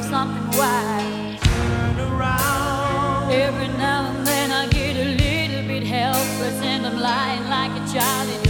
Of something wise. Turn around. Every now and then I get a little bit helpless and I'm lying like a child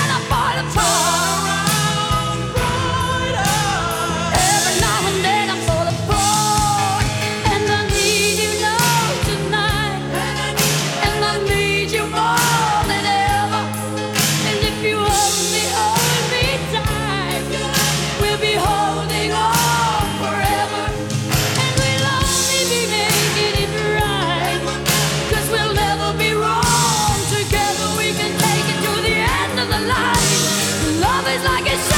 and I fall apart. love is like a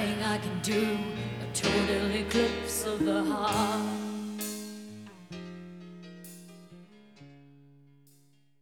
I can do, a total eclipse of the heart.